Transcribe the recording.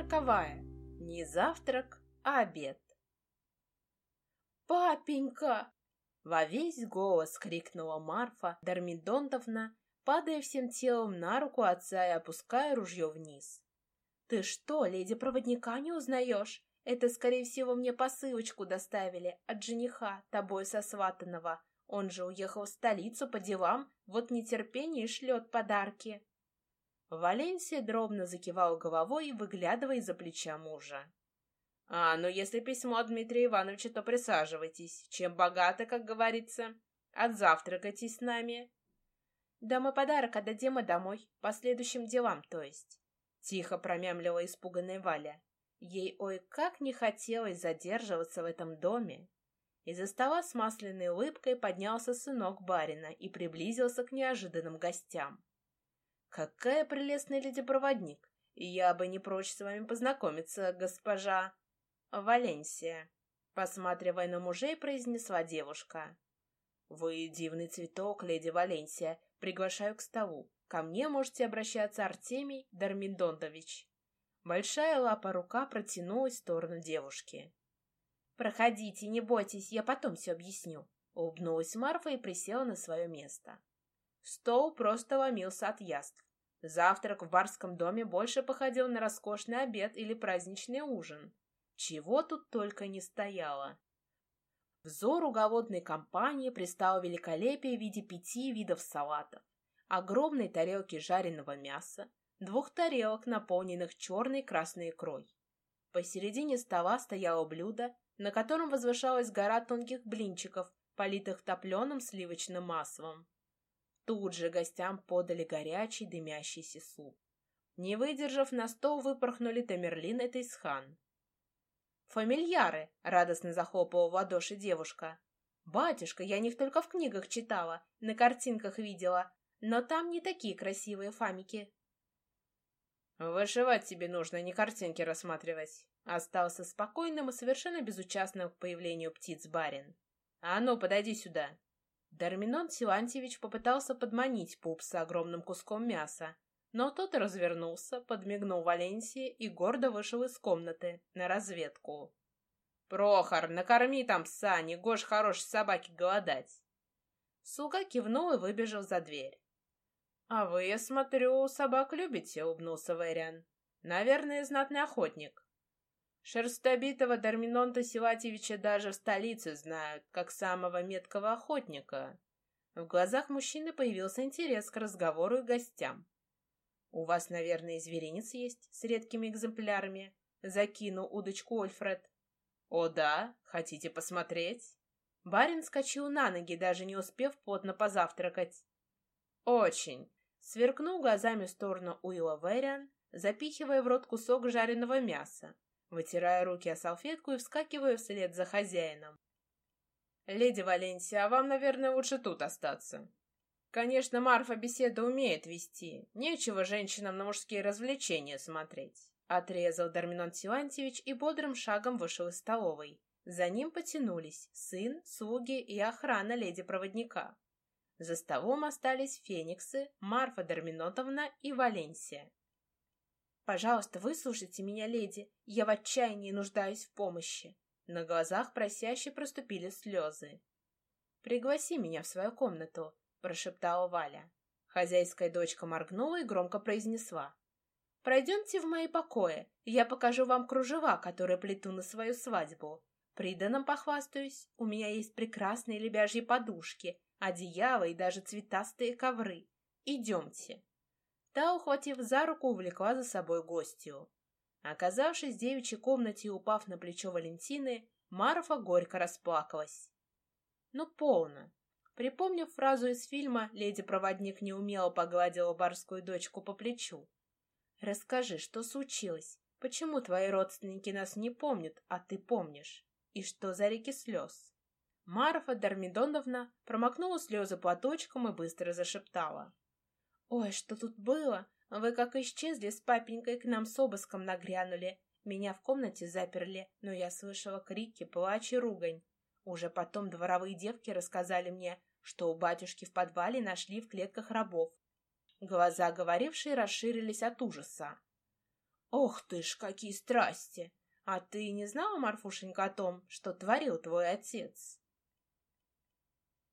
сороковая. Не завтрак, а обед. «Папенька!» Во весь голос крикнула Марфа Дармидонтовна, падая всем телом на руку отца и опуская ружье вниз. «Ты что, леди-проводника не узнаешь? Это, скорее всего, мне посылочку доставили от жениха, тобой сосватанного. Он же уехал в столицу по делам, вот нетерпение шлет подарки». Валенсия дробно закивал головой, выглядывая из-за плеча мужа. «А, ну если письмо от Дмитрия Ивановича, то присаживайтесь. Чем богаты, как говорится. Отзавтракайте с нами». «Да мы подарок отдадим и домой, по следующим делам, то есть». Тихо промямлила испуганная Валя. Ей ой как не хотелось задерживаться в этом доме. Из-за стола с масляной улыбкой поднялся сынок барина и приблизился к неожиданным гостям. «Какая прелестная леди-проводник! Я бы не прочь с вами познакомиться, госпожа...» «Валенсия», — посматривая на мужей, произнесла девушка. «Вы дивный цветок, леди Валенсия. Приглашаю к столу. Ко мне можете обращаться Артемий Дарминдондович». Большая лапа рука протянулась в сторону девушки. «Проходите, не бойтесь, я потом все объясню», — улыбнулась Марфа и присела на свое место. Стол просто ломился от яств. Завтрак в барском доме больше походил на роскошный обед или праздничный ужин. Чего тут только не стояло. Взору голодной компании пристало великолепие в виде пяти видов салатов, огромной тарелки жареного мяса, двух тарелок, наполненных черной красной икрой. Посередине стола стояло блюдо, на котором возвышалась гора тонких блинчиков, политых топленым сливочным маслом. Тут же гостям подали горячий дымящийся суп. Не выдержав, на стол выпорхнули Тамерлин и Тейсхан. «Фамильяры!» — радостно захлопала в ладоши девушка. «Батюшка, я них только в книгах читала, на картинках видела, но там не такие красивые фамики». «Вышивать тебе нужно, не картинки рассматривать», — остался спокойным и совершенно безучастным к появлению птиц барин. «А ну, подойди сюда!» Дарминон Силантьевич попытался подманить пупса огромным куском мяса, но тот развернулся, подмигнул Валенсии и гордо вышел из комнаты на разведку. «Прохор, накорми там пса, не гож хорошей собаке голодать!» Слуга кивнул и выбежал за дверь. «А вы, я смотрю, собак любите?» — улыбнулся Вэриан. «Наверное, знатный охотник». Шерстобитого Дарминонта Силатьевича даже в столице знают, как самого меткого охотника. В глазах мужчины появился интерес к разговору и гостям. «У вас, наверное, зверинец есть с редкими экземплярами?» Закинул удочку Ольфред. «О да? Хотите посмотреть?» Барин скочил на ноги, даже не успев плотно позавтракать. «Очень!» Сверкнул глазами в сторону Уилла Вериан, запихивая в рот кусок жареного мяса, вытирая руки о салфетку и вскакивая вслед за хозяином. «Леди Валенсия, а вам, наверное, лучше тут остаться. Конечно, Марфа беседу умеет вести. Нечего женщинам на мужские развлечения смотреть. Отрезал Дарминон Силантьевич и бодрым шагом вышел из столовой. За ним потянулись сын, слуги и охрана леди-проводника. За столом остались Фениксы, Марфа Дарминотовна и Валенсия. «Пожалуйста, выслушайте меня, леди. Я в отчаянии нуждаюсь в помощи». На глазах просяще проступили слезы. «Пригласи меня в свою комнату», — прошептала Валя. Хозяйская дочка моргнула и громко произнесла. «Пройдемте в мои покои, я покажу вам кружева, которые плету на свою свадьбу. Приданным похвастаюсь, у меня есть прекрасные лебяжьи подушки, одеяла и даже цветастые ковры. Идемте». Та, ухватив за руку, увлекла за собой гостью. Оказавшись в девичьей комнате и упав на плечо Валентины, Марфа горько расплакалась. «Ну, полно. Припомнив фразу из фильма, леди-проводник неумело погладила барскую дочку по плечу. «Расскажи, что случилось? Почему твои родственники нас не помнят, а ты помнишь? И что за реки слез?» Марфа Дармидоновна промокнула слезы платочком и быстро зашептала. «Ой, что тут было? Вы как исчезли с папенькой к нам с обыском нагрянули. Меня в комнате заперли, но я слышала крики, плач и ругань. Уже потом дворовые девки рассказали мне, что у батюшки в подвале нашли в клетках рабов. Глаза говорившей расширились от ужаса. Ох ты ж, какие страсти! А ты не знала, Марфушенька, о том, что творил твой отец?